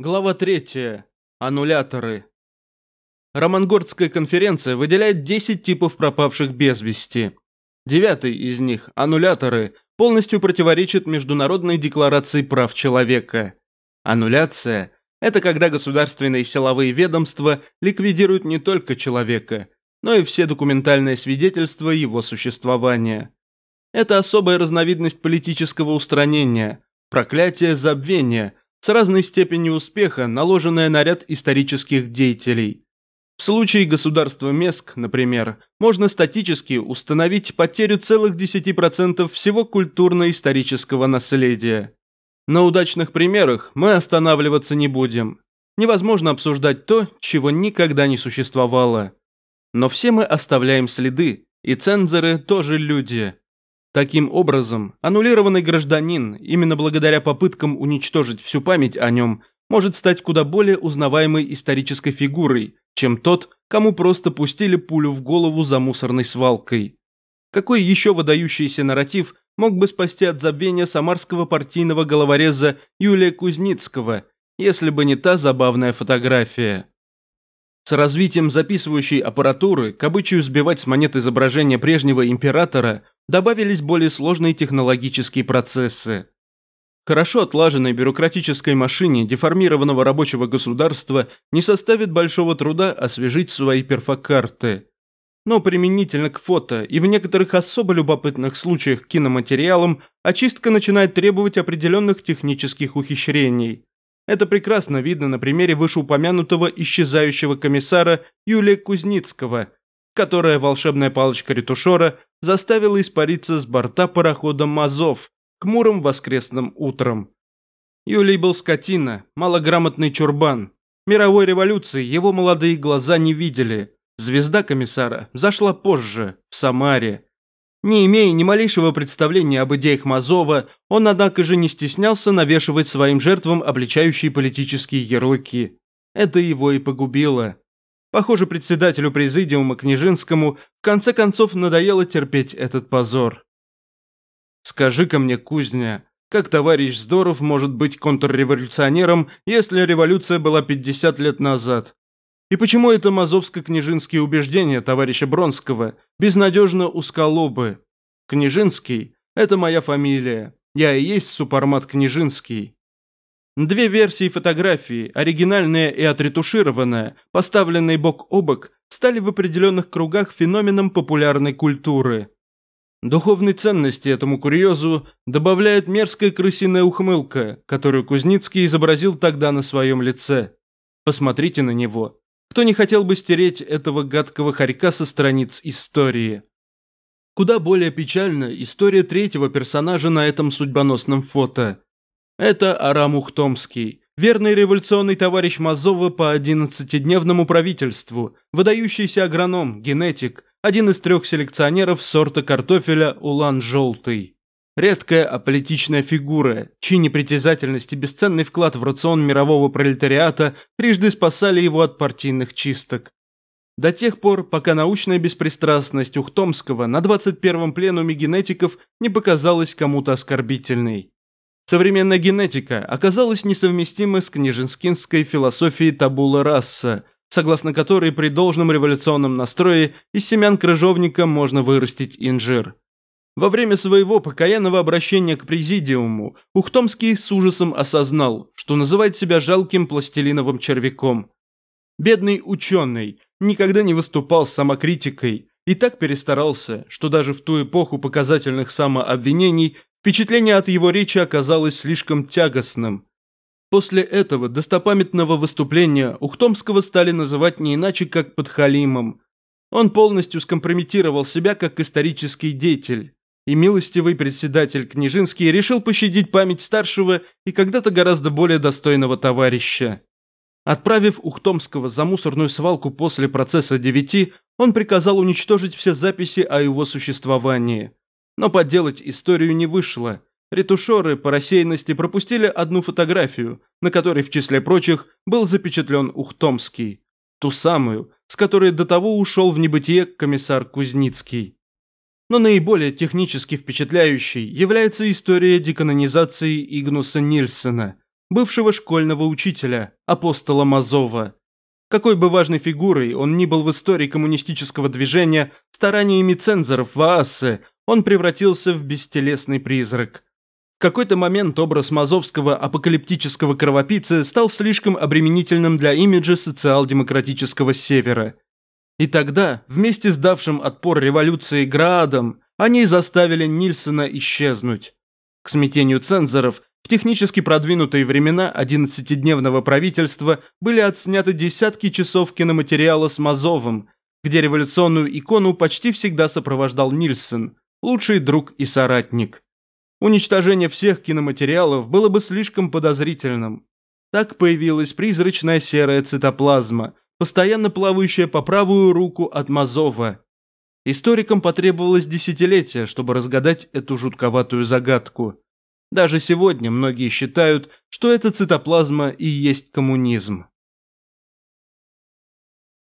Глава 3. Аннуляторы. Романгордская конференция выделяет 10 типов пропавших без вести. Девятый из них, аннуляторы, полностью противоречит Международной декларации прав человека. Аннуляция – это когда государственные силовые ведомства ликвидируют не только человека, но и все документальные свидетельства его существования. Это особая разновидность политического устранения, проклятие забвения – с разной степенью успеха, наложенная на ряд исторических деятелей. В случае государства Меск, например, можно статически установить потерю целых 10% всего культурно-исторического наследия. На удачных примерах мы останавливаться не будем. Невозможно обсуждать то, чего никогда не существовало. Но все мы оставляем следы, и цензоры тоже люди. Таким образом, аннулированный гражданин, именно благодаря попыткам уничтожить всю память о нем, может стать куда более узнаваемой исторической фигурой, чем тот, кому просто пустили пулю в голову за мусорной свалкой. Какой еще выдающийся нарратив мог бы спасти от забвения самарского партийного головореза Юлия Кузницкого, если бы не та забавная фотография? С развитием записывающей аппаратуры к обычаю сбивать с монет изображения прежнего императора добавились более сложные технологические процессы. Хорошо отлаженной бюрократической машине деформированного рабочего государства не составит большого труда освежить свои перфокарты. Но применительно к фото и в некоторых особо любопытных случаях киноматериалам очистка начинает требовать определенных технических ухищрений. Это прекрасно видно на примере вышеупомянутого исчезающего комиссара Юлия Кузницкого, которая волшебная палочка ретушера заставила испариться с борта парохода «Мазов» к мурым воскресным утром. Юлий был скотина, малограмотный чурбан. Мировой революции его молодые глаза не видели. Звезда комиссара зашла позже, в Самаре. Не имея ни малейшего представления об идеях Мазова, он, однако же, не стеснялся навешивать своим жертвам обличающие политические ярлыки. Это его и погубило. Похоже, председателю президиума Княжинскому в конце концов надоело терпеть этот позор. «Скажи-ка мне, кузня, как товарищ Здоров может быть контрреволюционером, если революция была 50 лет назад? И почему это мазовско-княжинские убеждения товарища Бронского безнадежно усколобы? Княжинский – это моя фамилия, я и есть супармат Княжинский». Две версии фотографии, оригинальная и отретушированная, поставленные бок о бок, стали в определенных кругах феноменом популярной культуры. Духовной ценности этому курьезу добавляет мерзкая крысиная ухмылка, которую Кузницкий изобразил тогда на своем лице. Посмотрите на него. Кто не хотел бы стереть этого гадкого хорька со страниц истории? Куда более печальна история третьего персонажа на этом судьбоносном фото – это Арам Ухтомский, верный революционный товарищ Мазова по 11-дневному правительству, выдающийся агроном, генетик, один из трех селекционеров сорта картофеля Улан-Желтый. Редкая аполитичная фигура, чьи непритязательность и бесценный вклад в рацион мирового пролетариата трижды спасали его от партийных чисток. До тех пор, пока научная беспристрастность Ухтомского на 21-м пленуме генетиков не показалась кому-то оскорбительной. Современная генетика оказалась несовместима с княжинскинской философией табула раса, согласно которой при должном революционном настрое из семян крыжовника можно вырастить инжир. Во время своего покаянного обращения к президиуму Ухтомский с ужасом осознал, что называет себя жалким пластилиновым червяком. Бедный ученый никогда не выступал с самокритикой и так перестарался, что даже в ту эпоху показательных самообвинений Впечатление от его речи оказалось слишком тягостным. После этого достопамятного выступления Ухтомского стали называть не иначе, как подхалимом. Он полностью скомпрометировал себя как исторический деятель. И милостивый председатель Княжинский решил пощадить память старшего и когда-то гораздо более достойного товарища. Отправив Ухтомского за мусорную свалку после процесса девяти, он приказал уничтожить все записи о его существовании – но подделать историю не вышло. Ретушеры по рассеянности пропустили одну фотографию, на которой, в числе прочих, был запечатлен Ухтомский. Ту самую, с которой до того ушел в небытие комиссар Кузницкий. Но наиболее технически впечатляющей является история деканонизации Игнуса Нильсона, бывшего школьного учителя, апостола Мазова. Какой бы важной фигурой он ни был в истории коммунистического движения, стараниями цензоров в Аасе он превратился в бестелесный призрак. В какой-то момент образ мазовского апокалиптического кровопийцы стал слишком обременительным для имиджа социал-демократического севера. И тогда, вместе с давшим отпор революции Граадом, они заставили Нильсона исчезнуть. К смятению цензоров, в технически продвинутые времена 11-дневного правительства были отсняты десятки часов киноматериала с Мазовым, где революционную икону почти всегда сопровождал Нильсон, лучший друг и соратник. Уничтожение всех киноматериалов было бы слишком подозрительным. Так появилась призрачная серая цитоплазма, постоянно плавающая по правую руку от Мазова. Историкам потребовалось десятилетия, чтобы разгадать эту жутковатую загадку. Даже сегодня многие считают, что эта цитоплазма и есть коммунизм.